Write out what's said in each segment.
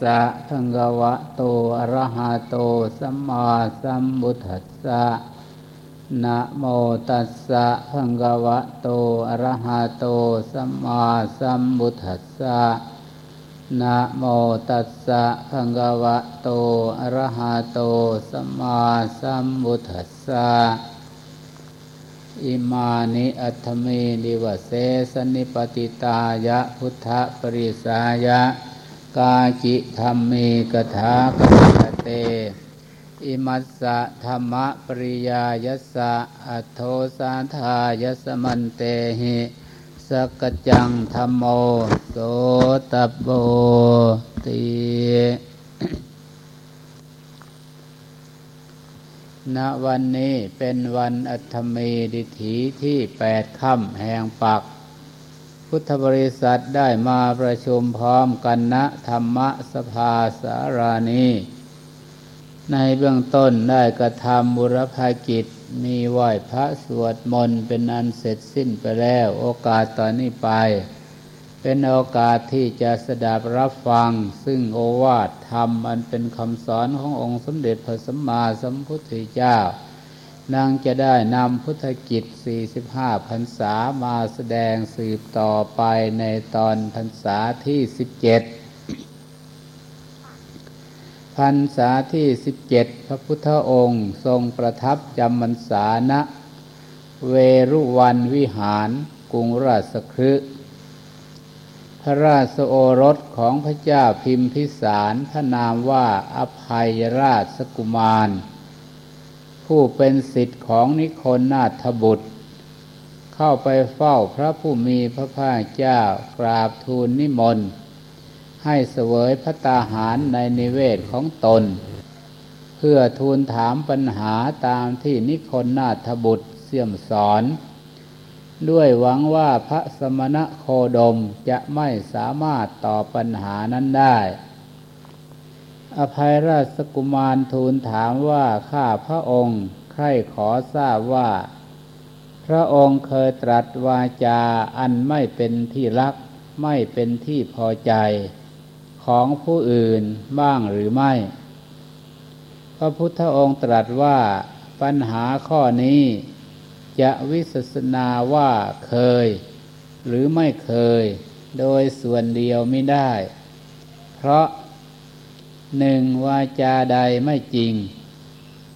สะภะคะวะโตอะระหะโตสัมมาสัมพุทธัสสะนะโมตัสสะภะคะวะโตอะระหะโตสัมมาสัมพุทธัสสะนะโมตัสสะภะคะวะโตอะระหะโตสัมมาสัมพุทธัสสะอิมานิอัตเมนิวเสสนิปติตายะพุทธปริสายะ กาจิธรรมีกถาคตเต อิมัสสะธรรมปริยายัสสะอัโทสาธายสมันเตหิสกจังธรรมโมโสตโบติณวันนี้เป็นวันอัตเมดิถีที่แปดค่ำแห่งปัก พุทธบริษัทได้มาประชุมพร้อมกันณธรรมสภาสารานีในเบื้องต้นได้กระทำบุรพากิจมีไหว้พระสวดมนต์เป็นอันเสร็จสิ้นไปแล้ว โอกาสตอนนี้ไป เป็นโอกาสที่จะสดับรับฟัง ซึ่งโอวาทธรรมอันเป็นคำสอนขององค์สมเด็จพระสัมมาสัมพุทธเจ้า นางจะได้นำพุทธกิจ 45พรรษามาแสดงสืบต่อไปในตอนพรรษาที่ 17 พรรษาที่สิบเจ็ดพระพุทธองค์ทรงประทับจำพรรษาณะเวรุวันวิหารกรุงราชคฤห์พระราชโอรสของพระเจ้าพิมพิสารพระนามว่าอภัยราชกุมาร ผู้เป็นสิทธิ์ของนิคนนาถบุตร เข้าไปเฝ้าพระผู้มีพระภาคเจ้ากราบทูลนิมนต์ ให้เสวยพระตาหารในนิเวศของตน เพื่อทูลถามปัญหาตามที่นิคนนาถบุตรเสี่ยมสอน ด้วยหวังว่าพระสมณะโคดมจะไม่สามารถตอบปัญหานั้นได้ อภัยราชกุมารทูลถามว่าข้าพระองค์ใครขอทราบว่า พระองค์เคยตรัสวาจาอันไม่เป็นที่รักไม่เป็นที่พอใจของผู้อื่นบ้างหรือไม่ พระพุทธองค์ตรัสว่าปัญหาข้อนี้ จะวิสัสนาว่าเคย หรือไม่เคย โดยส่วนเดียวไม่ได้ เพราะ หนึ่งวาจาใดไม่จริง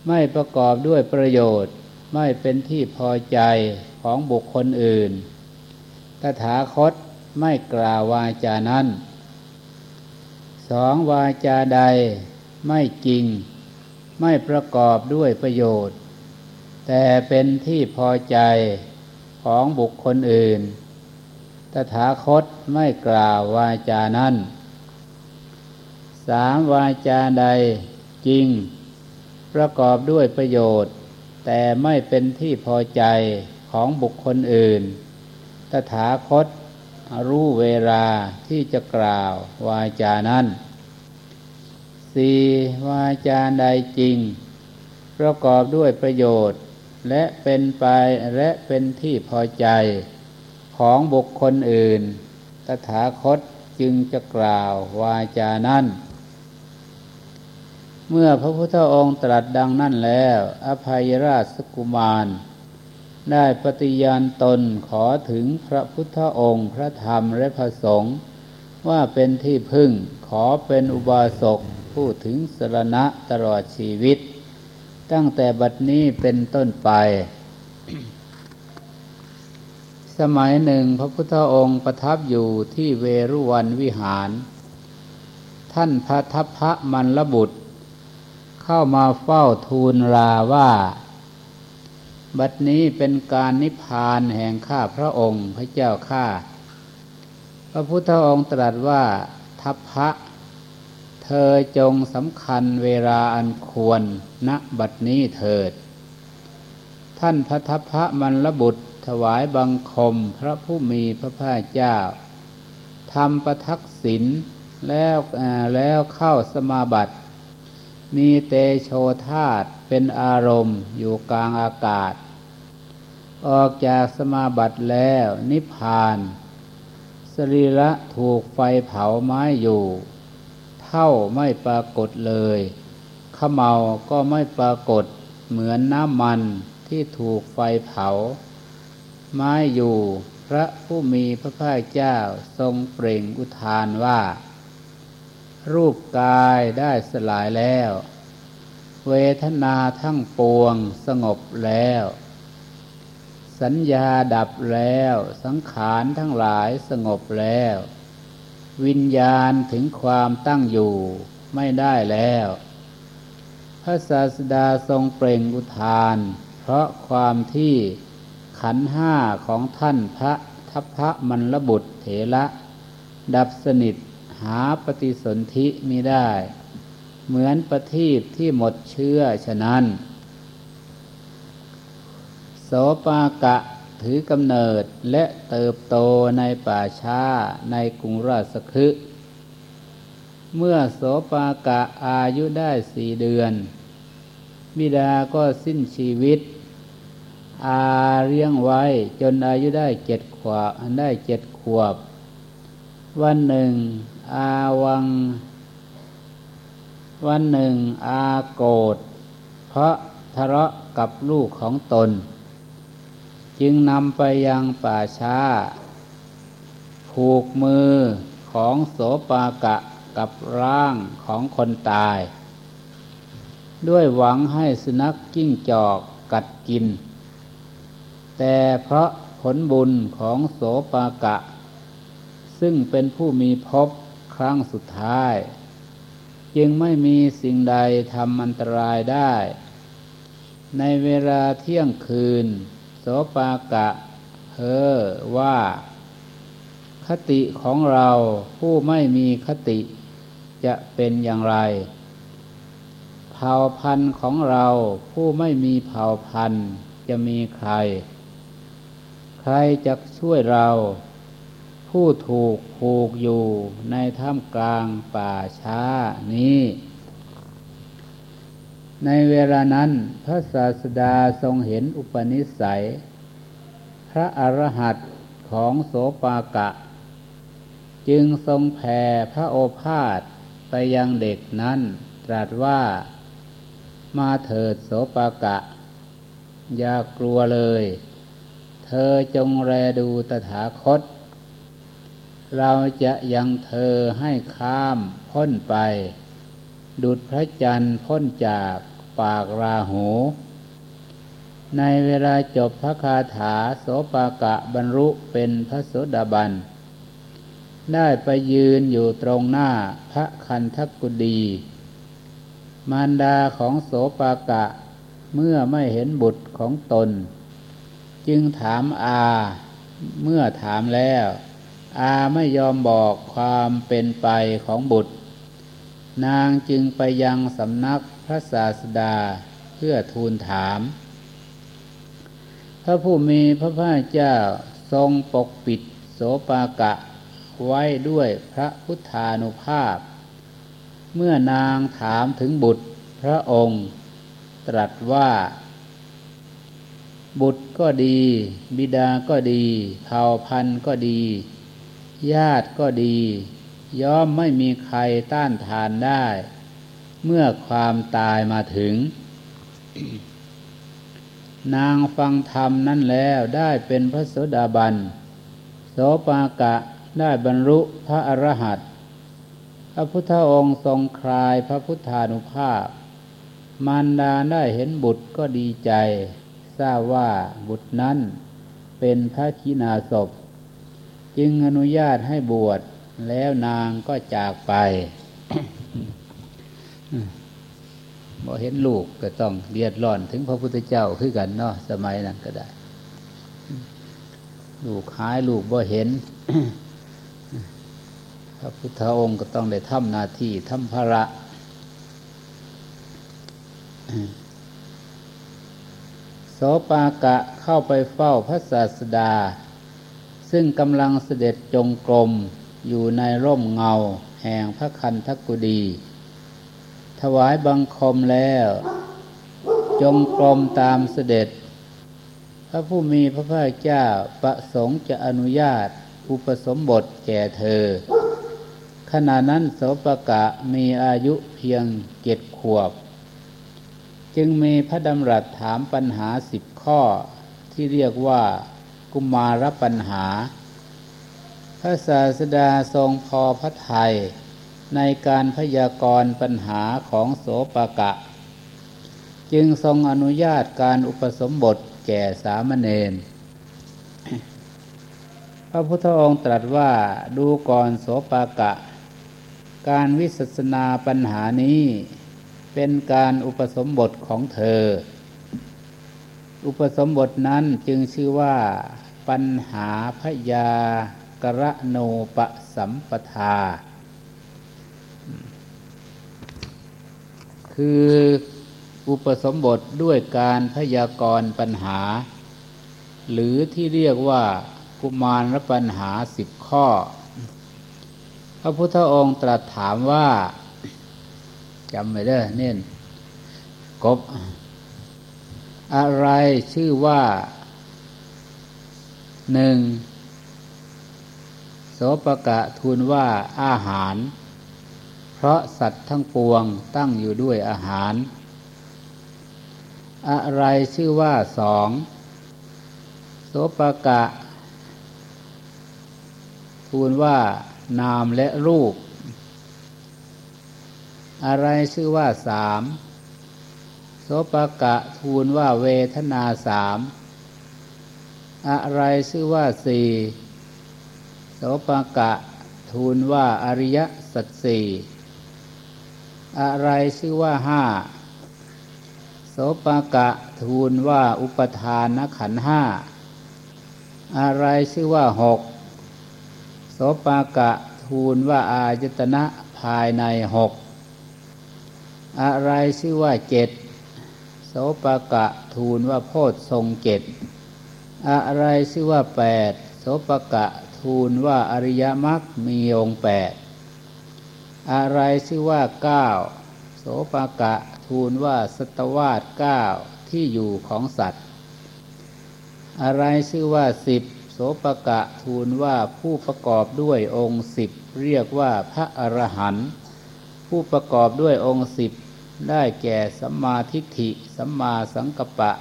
ไม่ประกอบด้วยประโยชน์ ไม่เป็นที่พอใจของบุคคลอื่น ตถาคตไม่กล่าววาจานั้นสองวาจาใดไม่จริง ไม่ประกอบด้วยประโยชน์ แต่เป็นที่พอใจของบุคคลอื่น ตถาคตไม่กล่าววาจานั้น สามวาจาใดจริง ประกอบด้วยประโยชน์ แต่ไม่เป็นที่พอใจของบุคคลอื่น ตถาคตรู้เวลาที่จะกล่าววาจานั้นสี่วาจาใดจริง ประกอบด้วยประโยชน์ และเป็นไปและเป็นที่พอใจ ของบุคคลอื่น ตถาคตจึงจะกล่าววาจานั้น เมื่อพระพุทธองค์ตรัสดังนั้นแล้ว อภัยราชสกุมาร ได้ปฏิญาณตนขอถึงพระพุทธองค์ พระธรรมและพระสงฆ์ว่าเป็นที่พึ่งขอเป็นอุบาสกผู้ถึงสรณะตลอดชีวิต ตั้งแต่บัดนี้เป็นต้นไป สมัยหนึ่งพระพุทธองค์ประทับอยู่ที่เวรุวันวิหาร ท่านพระทัพพระมันระบุตร เข้ามาเฝ้าทูลลาว่า บัดนี้เป็นการนิพพานแห่งข้าพระองค์พระเจ้าข้าพระพุทธองค์ตรัสว่าทัพพระเธอจงสำคัญเวลาอันควรณบัดนี้เถิด ท่านพระทัพพระมันระบุตรถวายบังคมพระผู้มีพระภาคเจ้าทำประทักษิณแล้วแล้วเข้าสมาบัติ มีเตโชธาตเป็นอารมณ์อยู่กลางอากาศ ออกจากสมาบัติแล้วนิพพาน สรีระถูกไฟเผาไม้อยู่เข้าไม่ปรากฏเลยขมเมาก็ไม่ปรากฏเหมือนน้ำมันที่ถูกไฟเผา ไม้อยู่พระผู้มีพระภาคเจ้าทรงเปล่งอุทานว่า รูปกายได้สลายแล้ว เวทนาทั้งปวงสงบแล้ว สัญญาดับแล้ว สังขารทั้งหลายสงบแล้ว วิญญาณถึงความตั้งอยู่ไม่ได้แล้ว พระศาสดาทรงเปล่งอุทาน เพราะความที่ขันห้าของท่านพระทัพพระมันระบุตรเถระดับสนิท หาปฏิสนธิมิได้ เหมือนประทีปที่หมดเชื้อฉะนั้น โสปากะถือกำเนิดและเติบโตในป่าช้าในกรุงราชคฤห์เมื่อโสปากะอายุได้สี่เดือน บิดาก็สิ้นชีวิต อาเลี้ยงไว้จนอายุได้เจ็ดขวบได้เจ็ดขวบ วันหนึ่ง อาวัง วันหนึ่ง อาโกรธเพราะทะเลาะกับลูกของตน จึงนำไปยังป่าช้า ผูกมือของโสปากะกับร่างของคนตาย ด้วยหวังให้สุนัขกิ้งจอกกัดกิน แต่เพราะผลบุญของโสปากะ ซึ่งเป็นผู้มีพบครั้งสุดท้าย จึงไม่มีสิ่งใดทำอันตรายได้ ในเวลาเที่ยงคืน โสปากะเฮอว่า คติของเราผู้ไม่มีคติจะเป็นอย่างไร เผ่าพันธุ์ของเราผู้ไม่มีเผ่าพันธุ์จะมีใคร ใครจะช่วยเรา ผู้ถูกผูกอยู่ในท่ามกลางป่าช้านี้ ในเวลานั้นพระศาสดาทรงเห็นอุปนิสัย พระอรหันต์ของโสปากะ จึงทรงแผ่พระโอภาษไปยังเด็กนั้น ตรัสว่ามาเถิดโสปากะ อย่ากลัวเลย เธอจงแลดูตถาคต เราจะยังเธอให้ข้ามพ้นไป ดุดพระจันทร์พ้นจากปากราหู ในเวลาจบพระคาถาโสปากะบรรลุเป็นพระโสดาบัน ได้ไปยืนอยู่ตรงหน้าพระคันทกุดี มารดาของโสปากะเมื่อไม่เห็นบุตรของตน จึงถามอาเมื่อถามแล้ว อาไม่ยอมบอกความเป็นไปของบุตร นางจึงไปยังสำนักพระศาสดาเพื่อทูลถาม พระผู้มีพระภาคเจ้าทรงปกปิดโสปากะไว้ด้วยพระพุทธานุภาพ เมื่อนางถามถึงบุตรพระองค์ ตรัสว่า บุตรก็ดี บิดาก็ดี เผ่าพันธุ์ก็ดี ญาติก็ดี ย่อมไม่มีใครต้านทานได้ เมื่อความตายมาถึง นางฟังธรรมนั้นแล้วได้เป็นพระโสดาบัน โสปากะได้บรรลุพระอรหันต์พระพุทธองค์ทรงคลายพระพุทธานุภาพ มารดาได้เห็นบุตรก็ดีใจ ทราบว่าบุตรนั้นเป็นพระขีณาศพ จึงอนุญาตให้บวชแล้วนางก็จากไปบ่เห็นลูกก็ต้องเรียดร้อนถึงพระพุทธเจ้าคือกันเนาะสมัยนั้นก็ได้ ลูกหายลูกบ่เห็น พระพุทธองค์ก็ต้องได้ทำหน้าที่ทำภาระโสปากะเข้าไปเฝ้าพระศาสดา ซึ่งกำลังเสด็จจงกรมอยู่ในร่มเงาแห่งพระคันทกุดี ถวายบังคมแล้ว จงกรมตามเสด็จ พระผู้มีพระภาคเจ้าประสงค์จะอนุญาตอุปสมบทแก่เธอ ขณะนั้นโสปกะมีอายุเพียงเจ็ดขวบ จึงมีพระดำรัสถามปัญหาสิบข้อที่เรียกว่า กุมารปัญหา พระศาสดาทรงพอพระทัยในการพยากรณ์ปัญหาของโสปะกะ จึงทรงอนุญาตการอุปสมบทแก่สามเณรพระพุทธองค์ตรัสว่าดูก่อนโสปากะ การวิสัสนาปัญหานี้ เป็นการอุปสมบทของเธอ อุปสมบทนั้นจึงชื่อว่าปัญหาพยากระโนปสัมปทา คืออุปสมบทด้วยการพยากรณ์ปัญหา หรือที่เรียกว่ากุมารปัญหาสิบข้อ พระพุทธองค์ตรัสถามว่าจำไม่ได้เน่นกบ อะไรชื่อว่าหนึ่งโสปกะทูลว่าอาหาร เพราะสัตว์ทั้งปวงตั้งอยู่ด้วยอาหาร อะไรชื่อว่าสองโสปกะ ทูลว่านามและรูป อะไรชื่อว่าสาม ปกะทูลว่าเวทนาสามอะไรชื่อว่าสี่โสปกะทูลว่าอริยสัจสี่อะไรชื่อว่าห้าโสปกะทูลว่าอุปทานขันห้าอะไรชื่อว่าหกโสปากะทูลว่าอายตนะภายในหกอะไรชื่อว่าเจ็ด โสปากะทูลว่าโพธทรงเจ็ดอะไรชื่อว่าแปดโสปกะทูลว่าอริยมรรคมีองค์แปดอะไรชื่อว่าเก้าโสปากะทูลว่าสตวาสเก้าที่อยู่ของสัตว์ อะไรชื่อว่าสิบโสปกะทูลว่าผู้ประกอบด้วยองค์สิบเรียกว่าพระอรหันต์ผู้ประกอบด้วยองค์สิบ ได้แก่สัมมาทิฏฐิ สัมมาสังกัปปะ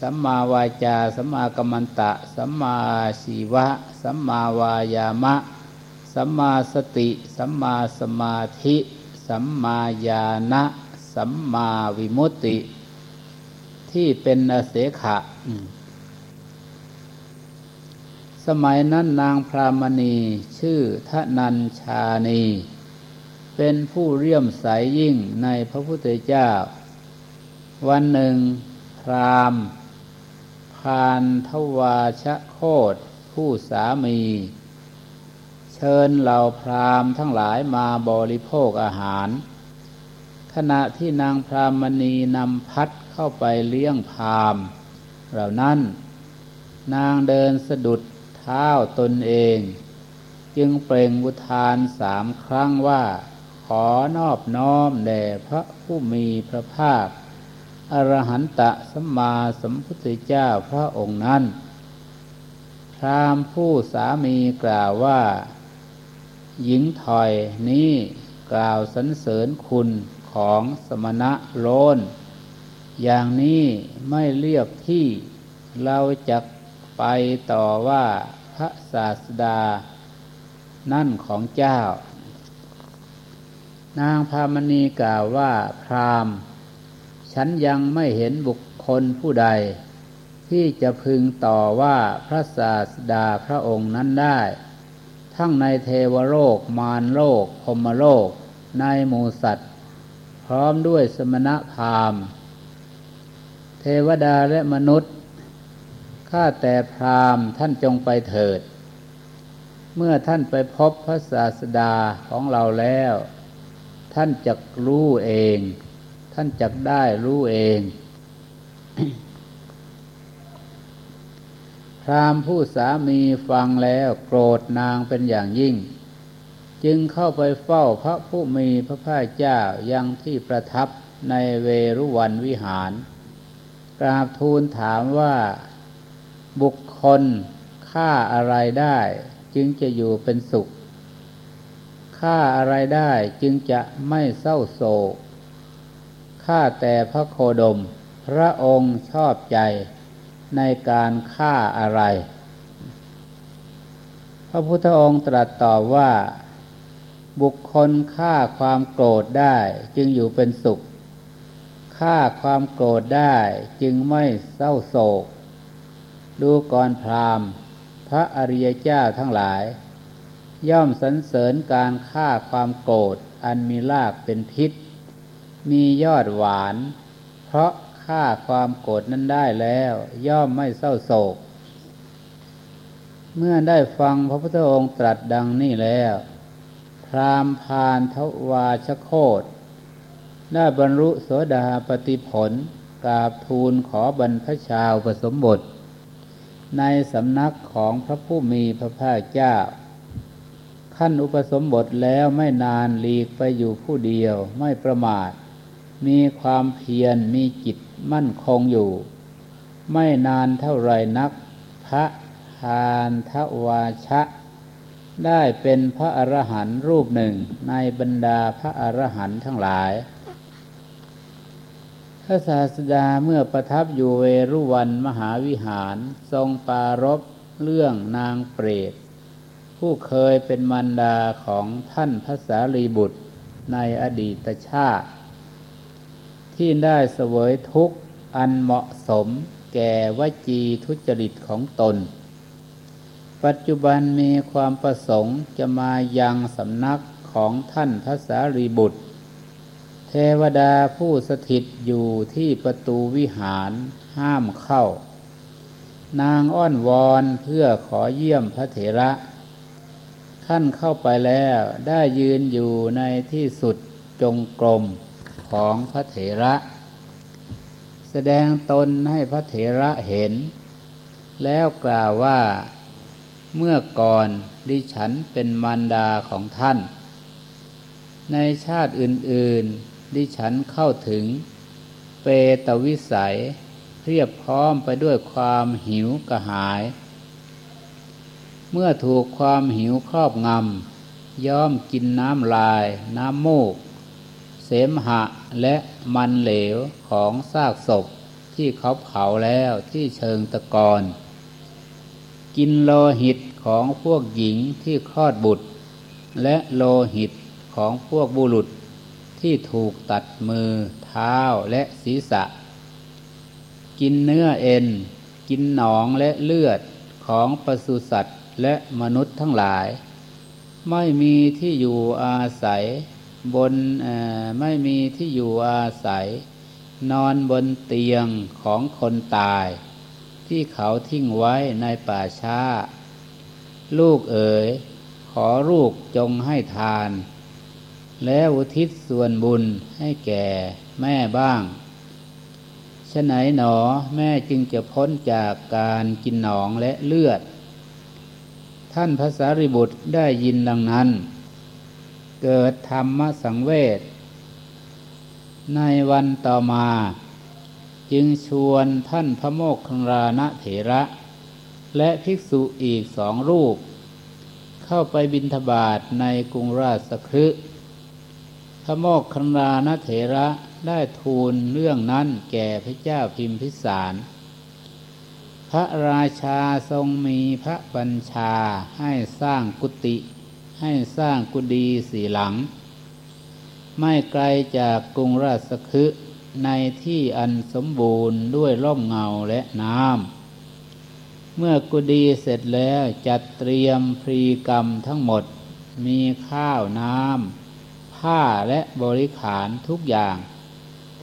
สัมมาวาจา สัมมากัมมันตะ สัมมาชีวะ สัมมาวายามะ สัมมาสติ สัมมาสมาธิ สัมมาญาณะ สัมมาวิมุตติ ที่เป็นอเสขะ สมัยนั้นนางพรามณีชื่อทนัญชานี เป็นผู้เรี่ยมใสยยิ่งในพระพุทธเจ้า วันหนึ่งพรามพานทวาชะโคตผู้สามี เชิญเหล่าพรามทั้งหลายมาบริโภคอาหาร ขณะที่นางพรามณีนำพัดเข้าไปเลี้ยงพรามเหล่านั้น นางเดินสะดุดเท้าตนเอง จึงเปล่งบุทานสามครั้งว่า อนอบน้อมแด่พระผู้มีพระภาค อรหันตะสัมมาสัมพุทธเจ้าพระองค์นั้นพรามผู้สามีกล่าวว่า หญิงถอยนี้กล่าวสรรเสริญคุณของสมณะโลนอย่างนี้ไม่เรียกที่เราจะไปต่อว่าพระศาสดา นั่นของเจ้า นางพามณีกล่าวว่าพรามฉันยังไม่เห็นบุคคลผู้ใด ที่จะพึงต่อว่าพระศาสดาพระองค์นั้นได้ ทั้งในเทวโลกมารโลกพมโลก ในหมูสัตว์ พร้อมด้วยสมณะพราหมณ์ เทวดาและมนุษย์ข้าแต่พราหมณ์ท่านจงไปเถิด เมื่อท่านไปพบพระศาสดาของเราแล้ว ท่านจะรู้เอง ท่านจะได้รู้เอง พรามผู้สามีฟังแล้วโกรธนางเป็นอย่างยิ่ง จึงเข้าไปเฝ้าพระผู้มีพระภาคเจ้ายังที่ประทับในเวรุวันวิหาร กราบทูลถามว่าบุคคลฆ่าอะไรได้ จึงจะอยู่เป็นสุข ฆ่าอะไรได้จึงจะไม่เศร้าโศกฆ่าแต่พระโคดม พระองค์ชอบใจในการฆ่าอะไร พระพุทธองค์ตรัสตอบว่า บุคคลฆ่าความโกรธได้จึงอยู่เป็นสุขฆ่าความโกรธได้จึงไม่เศร้าโศก ดูก่อนพรามพระอริยเจ้าทั้งหลาย ย่อมสรรเสริญการฆ่าความโกรธอันมีรากเป็นพิษ มียอดหวาน เพราะฆ่าความโกรธนั้นได้แล้ว ย่อมไม่เศร้าโศก เมื่อได้ฟังพระพุทธองค์ตรัสดังนี้แล้ว พรามพานทวาชโคตได้บรรลุโสดาปติผลกราบทูลขอบรรพชาวผสมบท ในสำนักของพระผู้มีพระภาคเจ้า ขั้นอุปสมบทแล้วไม่นานหลีกไปอยู่ผู้เดียวไม่ประมาท มีความเพียรมีจิตมั่นคงอยู่ ไม่นานเท่าไรนัก พระทานทวาชะ ได้เป็นพระอรหันต์รูปหนึ่งในบรรดาพระอรหันต์ทั้งหลาย พระศาสดาเมื่อประทับอยู่เวรุวันมหาวิหาร ทรงปารบเรื่องนางเปรต ผู้เคยเป็นมันดาของท่านพระสารีบุตรในอดีตชาติ ที่ได้เสวยทุกข์อันเหมาะสมแก่วจีทุจริตของตน ปัจจุบันมีความประสงค์จะมายังสำนักของท่านพระสารีบุตร เทวดาผู้สถิตอยู่ที่ประตูวิหารห้ามเข้า นางอ้อนวอนเพื่อขอเยี่ยมพระเถระ ขั้นเข้าไปแล้วได้ยืนอยู่ในที่สุดจงกรมของพระเถระ แสดงตนให้พระเถระเห็น แล้วกล่าวว่าเมื่อก่อนดิฉันเป็นมารดาของท่าน ในชาติอื่น ๆ ดิฉันเข้าถึง เปตวิสัยเรียบพร้อมไปด้วยความหิวกระหาย เมื่อถูกความหิวครอบงำย่อมกินน้ำลาย น้ำมูก เสมหะและมันเหลวของซากศพที่เขาเผาแล้วที่เชิงตะกอนกินโลหิตของพวกหญิงที่คลอดบุตร และโลหิตของพวกบุรุษที่ถูกตัดมือเท้าและศีรษะ กินเนื้อเอ็น กินหนองและเลือดของปศุสัตว์ และมนุษย์ทั้งหลาย ไม่มีที่อยู่อาศัยบนไม่มีที่อยู่อาศัย นอนบนเตียงของคนตาย ที่เขาทิ้งไว้ในป่าช้า ลูกเอ๋ย ขอลูกจงให้ทาน แล้วอุทิศส่วนบุญให้แก่แม่บ้างฉะไหนหนอแม่จึงจะพ้นจากการกินหนองและเลือด ท่านพระสารีบุตรได้ยินดังนั้น เกิดธรรมสังเวชในวันต่อมา จึงชวนท่านพระโมกขลานะเถระ และภิกษุอีกสองรูป เข้าไปบินทบาทในกรุงราชคฤห์พระโมกขลานเถระได้ทูลเรื่องนั้นแก่พระเจ้าพิมพิสาร พระราชาทรงมีพระบัญชาให้สร้างกุฏิให้สร้างกุฏิสีหลัง ไม่ไกลจากกรุงราชคฤห์ในที่อันสมบูรณ์ด้วยร่มเงาและน้ำ เมื่อกุฏิเสร็จแล้วจัดเตรียมพรีกรรมทั้งหมด มีข้าวน้ำ ผ้าและบริขารทุกอย่าง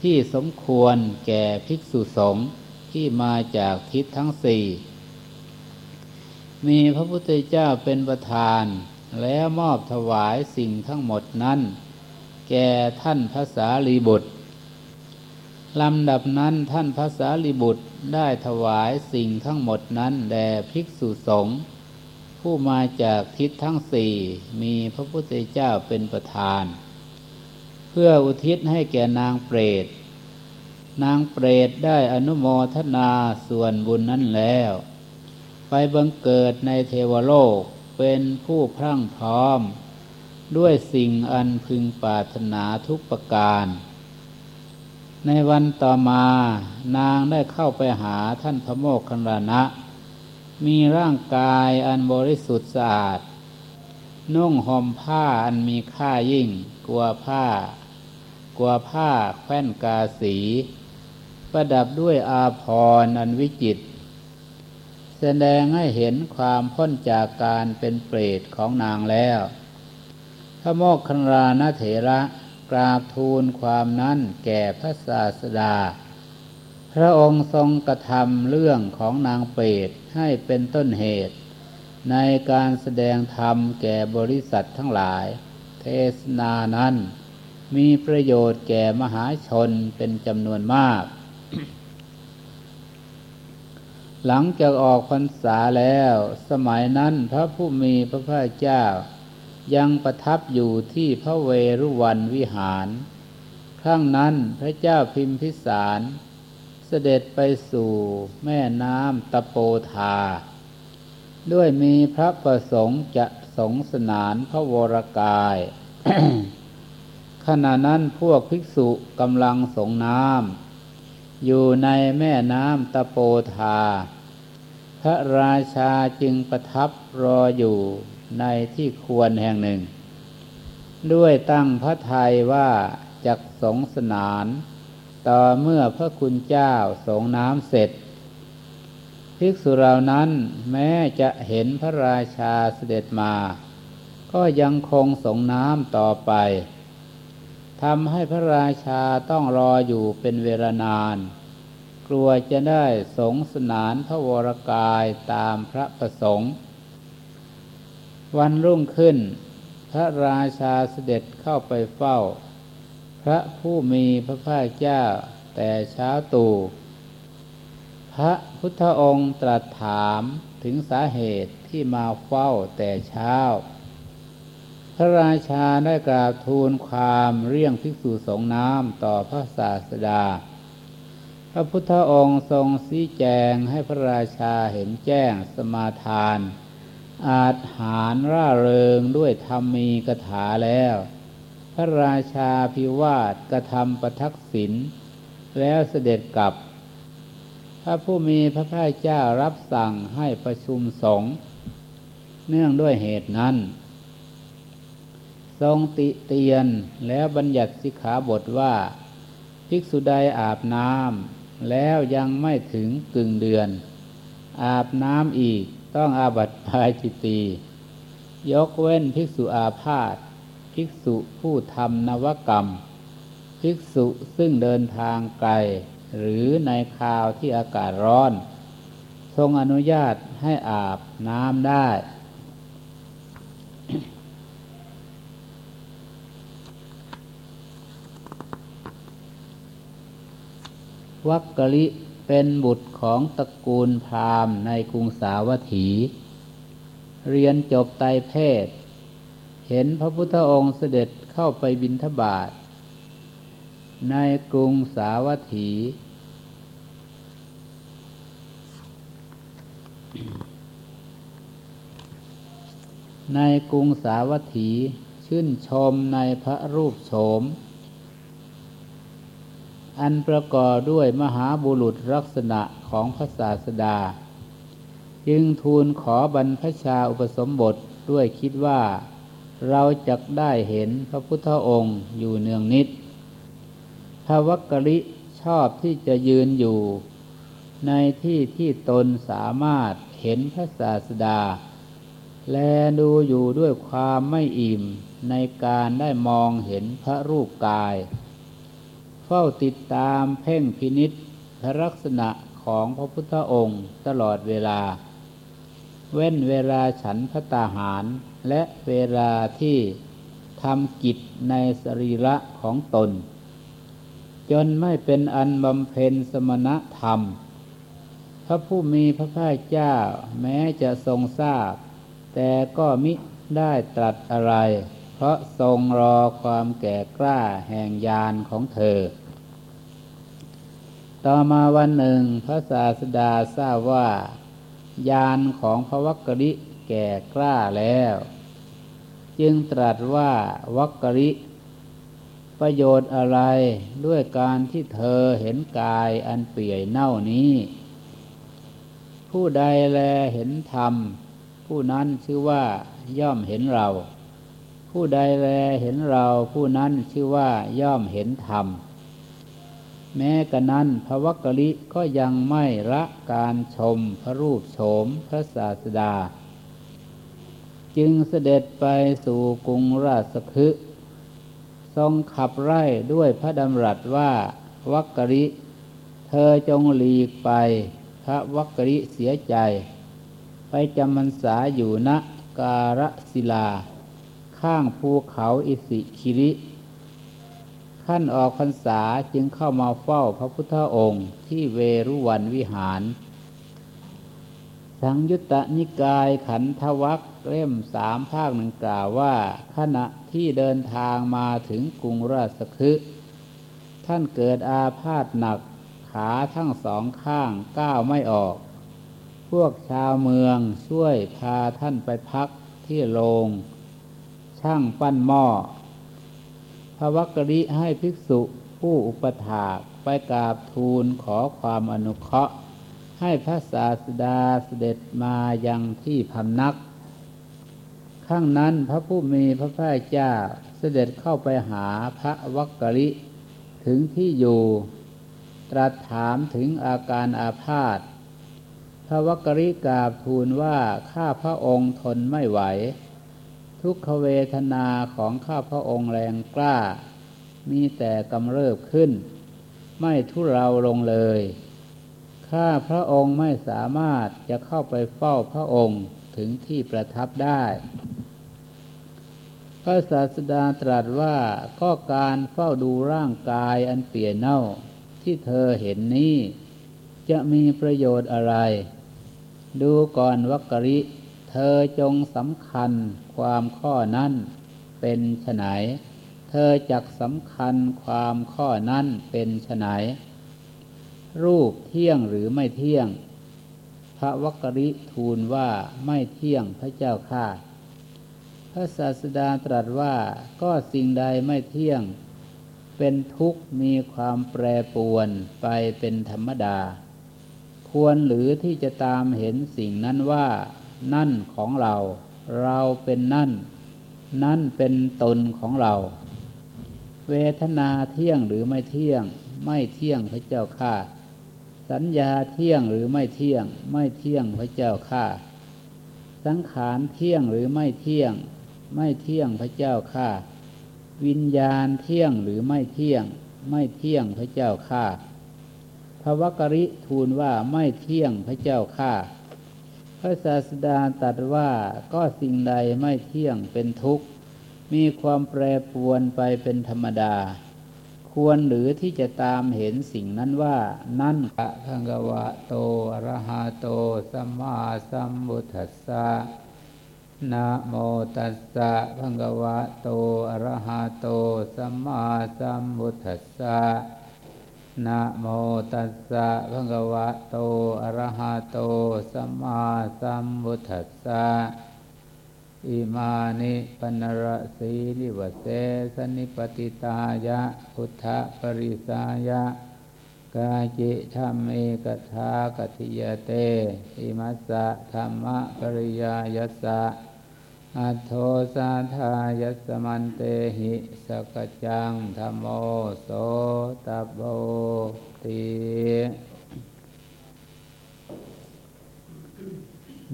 ที่สมควรแก่ภิกษุสงฆ์ ที่มาจากทิศทั้งสี่ มีพระพุทธเจ้าเป็นประธาน แล้วมอบถวายสิ่งทั้งหมดนั้น แก่ท่านพระสารีบุตรลำดับนั้นท่านพระสารีบุตรได้ถวายสิ่งทั้งหมดนั้นแด่ภิกษุสงฆ์ผู้มาจากทิศทั้งสี่มีพระพุทธเจ้าเป็นประธาน เพื่ออุทิศให้แก่นางเปรต นางเปรตได้อนุโมทนาส่วนบุญนั้นแล้ว ไปบังเกิดในเทวโลกเป็นผู้พรั่งพร้อม ด้วยสิ่งอันพึงปรารถนาทุกประการ ในวันต่อมานางได้เข้าไปหาท่านพระโมคคัลลานะ มีร่างกายอันบริสุทธิ์สะอาด นุ่งห่มผ้าอันมีค่ายิ่ง กลัวผ้ากลัวผ้าแคว้นกาสี ประดับด้วยอาภรณ์อันวิจิต แสดงให้เห็นความพ้นจากการเป็นเปรตของนางแล้ว พระโมกขันานเถระกราบทูลความนั้นแก่พระศาสดา พระองค์ทรงกระทำเรื่องของนางเปรตให้เป็นต้นเหตุ ในการแสดงธรรมแก่บริษัททั้งหลาย เทศนานั้นมีประโยชน์แก่มหาชนเป็นจำนวนมาก หลังจากออกพรรษาแล้ว สมัยนั้นพระผู้มีพระภาคเจ้า ยังประทับอยู่ที่พระเวรุวันวิหาร ครั้งนั้นพระเจ้าพิมพิสารเสด็จไปสู่แม่น้ำตะโปธา ด้วยมีพระประสงค์จะสงสนานพระวรกาย ขณะนั้นพวกภิกษุกำลังสงน้ำ อยู่ในแม่น้ำตะโปธา พระราชาจึงประทับรออยู่ในที่ควรแห่งหนึ่ง ด้วยตั้งพระทัยว่าจักสงสนาน ต่อเมื่อพระคุณเจ้าสงน้ำเสร็จ ภิกษุเหล่านั้นแม้จะเห็นพระราชาเสด็จมา ก็ยังคงสงน้ำต่อไป ทำให้พระราชาต้องรออยู่เป็นเวลานาน กลัวจะได้สงสนานพระวรกายตามพระประสงค์ วันรุ่งขึ้น พระราชาเสด็จเข้าไปเฝ้า พระผู้มีพระภาคเจ้าแต่เช้าตู่พระพุทธองค์ตรัสถามถึงสาเหตุที่มาเฝ้าแต่เช้า ระราชาได้กราบทูลความเรี่ยงภิกษุสงฆ์น้ำต่อพระศาสดา พระพุทธองค์ทรงสีแจงให้พระราชาเห็นแจ้งสมาทาน อาจหารร่าเริงด้วยธรรมมีกถาแล้ว พระราชาพิวาทกระทำประทักษิณแล้วเสด็จกลับ พระผู้มีพระภาคเจ้ารับสั่งให้ประชุมสงฆ์เนื่องด้วยเหตุนั้น ทรงติเตียนแล้วบัญญัติสิกขาบทว่า ภิกษุใดอาบน้ำแล้วยังไม่ถึงกึ่งเดือน อาบน้ำอีกต้องอาบัติปายจิตี ยกเว้นภิกษุอาพาธภิกษุผู้ทำนวกรรม ภิกษุซึ่งเดินทางไกล หรือในคราวที่อากาศร้อน ทรงอนุญาตให้อาบน้ำได้ วักกะลิเป็นบุตรของตระกูลพราหมณ์ในกรุงสาวัตถี เรียนจบไตเพศ เห็นพระพุทธองค์เสด็จเข้าไปบินทบาทในกรุงสาวัตถี ในกรุงสาวัตถีชื่นชมในพระรูปโฉม อันประกอบด้วยมหาบุรุษลักษณะของพระศาสดา จึงทูลขอบรรพชาอุปสมบทด้วยคิดว่า เราจะได้เห็นพระพุทธองค์อยู่เนืองนิดพระวักกะลิชอบที่จะยืนอยู่ ในที่ที่ตนสามารถเห็นพระศาสดา แลดูอยู่ด้วยความไม่อิ่มในการได้มองเห็นพระรูปกาย เฝ้าติดตามเพ่งพินิษพระลักษณะของพระพุทธองค์ตลอดเวลา เว้นเวลาฉันพระตาหาร และเวลาที่ทำกิจในสรีระของตน จนไม่เป็นอันบำเพ็ญสมณธรรม พระผู้มีพระภาคเจ้าแม้จะทรงทราบ แต่ก็มิได้ตรัสอะไร เพราะทรงรอความแก่กล้าแห่งญาณของเธอ ต่อมาวันหนึ่งพระศาสดาทราบว่า ยานของพระวักกริแก่กล้าแล้ว จึงตรัสว่าวักกริ ประโยชน์อะไรด้วยการที่เธอเห็นกายอันเปียเน่านี้ ผู้ใดแลเห็นธรรม ผู้นั้นชื่อว่าย่อมเห็นเรา ผู้ใดแลเห็นเราผู้นั้นชื่อว่าย่อมเห็นธรรม แม้กระนั้นพระวักกลิก็ยังไม่ละการชมพระรูปโฉมพระศาสดา จึงเสด็จไปสู่กรุงราชคฤห์ทรงขับไล่ด้วยพระดำรัสว่าวักกริเธอจงหลีกไป พระวักกริเสียใจ ไปจำพรรษาอยู่ณการศิลา ข้างภูเขาอิสิคิริ ขั้นออกพรรษาจึงเข้ามาเฝ้าพระพุทธองค์ที่เวรุวันวิหาร สังยุตตนิกายขันธวัคเล่มสามภาคหนึ่งกล่าวว่า ขณะที่เดินทางมาถึงกรุงราชคฤห์ท่านเกิดอาพาธหนักขาทั้งสองข้างก้าวไม่ออก พวกชาวเมืองช่วยพาท่านไปพักที่โรง ช่างปั้นหม้อพระวักริให้ภิกษุผู้อุปถากไปกราบทูลขอความอนุเคราะห์ ให้พระศาสดาเสด็จมายังที่พำนัก ข้างนั้นพระผู้มีพระภาคเจ้าเสด็จเข้าไปหาพระวักกริถึงที่อยู่ ตรัสถามถึงอาการอาพาธพระวักกริกราบทูลว่าข้าพระองค์ทนไม่ไหว ทุกขเวทนาของข้าพระองค์แรงกล้า มีแต่กำเริบขึ้น ไม่ทุเราลงเลย ข้าพระองค์ไม่สามารถจะเข้าไปเฝ้าพระองค์ถึงที่ประทับได้ พระศาสดาตรัสว่าก็การเฝ้าดูร่างกายอันเปียเน่าที่เธอเห็นนี้ จะมีประโยชน์อะไร ดูก่อนวักกริ เธอจงสำคัญความข้อนั้นเป็นไฉนเธอจักสำคัญความข้อนั้นเป็นไฉนรูปเที่ยงหรือไม่เที่ยง พระวักริทูลว่าไม่เที่ยงพระเจ้าข้าพระศาสดาตรัสว่าก็สิ่งใดไม่เที่ยง เป็นทุกข์มีความแปรปวนไปเป็นธรรมดา ควรหรือที่จะตามเห็นสิ่งนั้นว่า นั่นของเรา เราเป็นนั่น นั่นเป็นตนของเรา เวทนาเที่ยงหรือไม่เที่ยง ไม่เที่ยงพระเจ้าข้าสัญญาเที่ยงหรือไม่เที่ยง ไม่เที่ยงพระเจ้าข้าสังขารเที่ยงหรือไม่เที่ยง ไม่เที่ยงพระเจ้าข้าวิญญาณเที่ยงหรือไม่เที่ยง ไม่เที่ยงพระเจ้าข้าพระวกริทูลว่าไม่เที่ยงพระเจ้าข้า พระศาสดาตรัสว่าก็สิ่งใดไม่เที่ยงเป็นทุกข์ มีความแปรปรวนไปเป็นธรรมดา ควรหรือที่จะตามเห็นสิ่งนั้นว่า นั่นพระพังกวะโตอรหะโตสัมมาสัมพุทัสสะนะโมตัสสะพังกวะโตอรหะโตสัมมาสัมพุทธัสสะ นะโมตัสสะภะคะวะโต อะระหะโต สัมมาสัมพุทธัสสะ อิมานิปนรสีนิวเสสนิปติตายะ พุทธปริสายะ กาจิธรรมเอกทากติยเต อิมัสสะธรรมปริยายัสสะ อัโทสาธายสมันเตหิสกจังธรรมโอโสตโบติ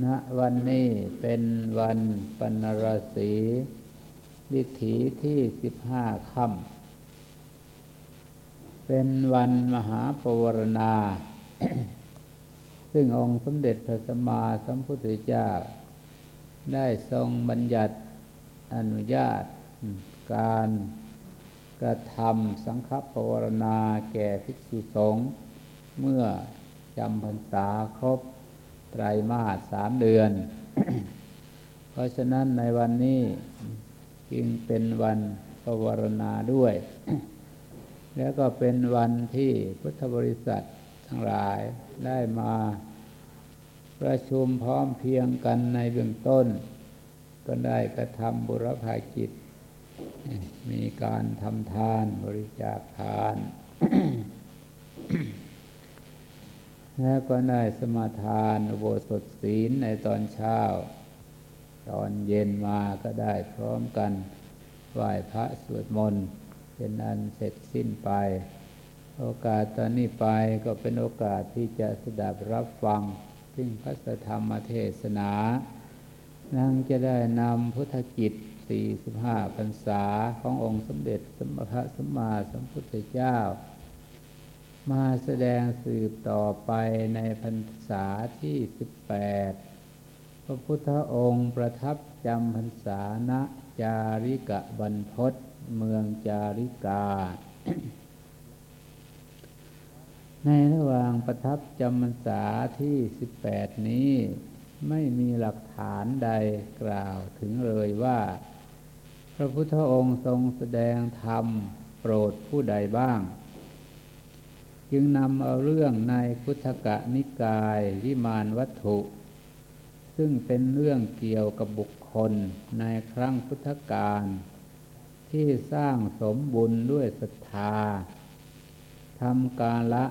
ณวันนี้เป็นวันปัณรสีวิถีที่สิบห้าค่ำเป็นวันมหาปวารณา ซึ่งองค์สมเด็จพระสัมมาสัมพุทธเจ้า ได้ทรงบัญญัติอนุญาต การกระทำสังฆปวารณาแก่ภิกษุสงฆ์เมื่อจำพรรษาครบไตรมาสสามเดือน เพราะฉะนั้นในวันนี้จึงเป็นวันปวารณาด้วย แล้วก็เป็นวันที่พุทธบริษัททั้งหลายได้มา ประชุมพร้อมเพียงกันในเบื้องต้น ก็ได้กระทำบุรพาจิตมีการทำทานบริจาคทาน แล้วก็ได้สมาทานอุโบสถศีลในตอนเช้า ตอนเย็นมาก็ได้พร้อมกันไหว้พระสวดมนต์เป็นอันเสร็จสิ้นไป โอกาสตอนนี้ไปก็เป็นโอกาสที่จะสดับรับฟัง ซึ่งพระธรรมเทศนานั่งจะได้นำพุทธกิจ 45พรรษาขององค์สมเด็จสมพระสัมมาสัมพุทธเจ้า มาแสดงสืบต่อไปในพรรษาที่ 18 พระพุทธองค์ประทับจำพรรษาณจาริกะบรรพศเมืองจาริกา ในระหว่างประทับจำพรรษาที่18นี้ ไม่มีหลักฐานใดกล่าวถึงเลยว่า พระพุทธองค์ทรงแสดงธรรมโปรดผู้ใดบ้าง จึงนำเอาเรื่องในพุทธกะนิกายวิมานวัตถุ ซึ่งเป็นเรื่องเกี่ยวกับบุคคลในครั้งพุทธกาลที่สร้างสมบุญด้วยศรัทธาทำการละ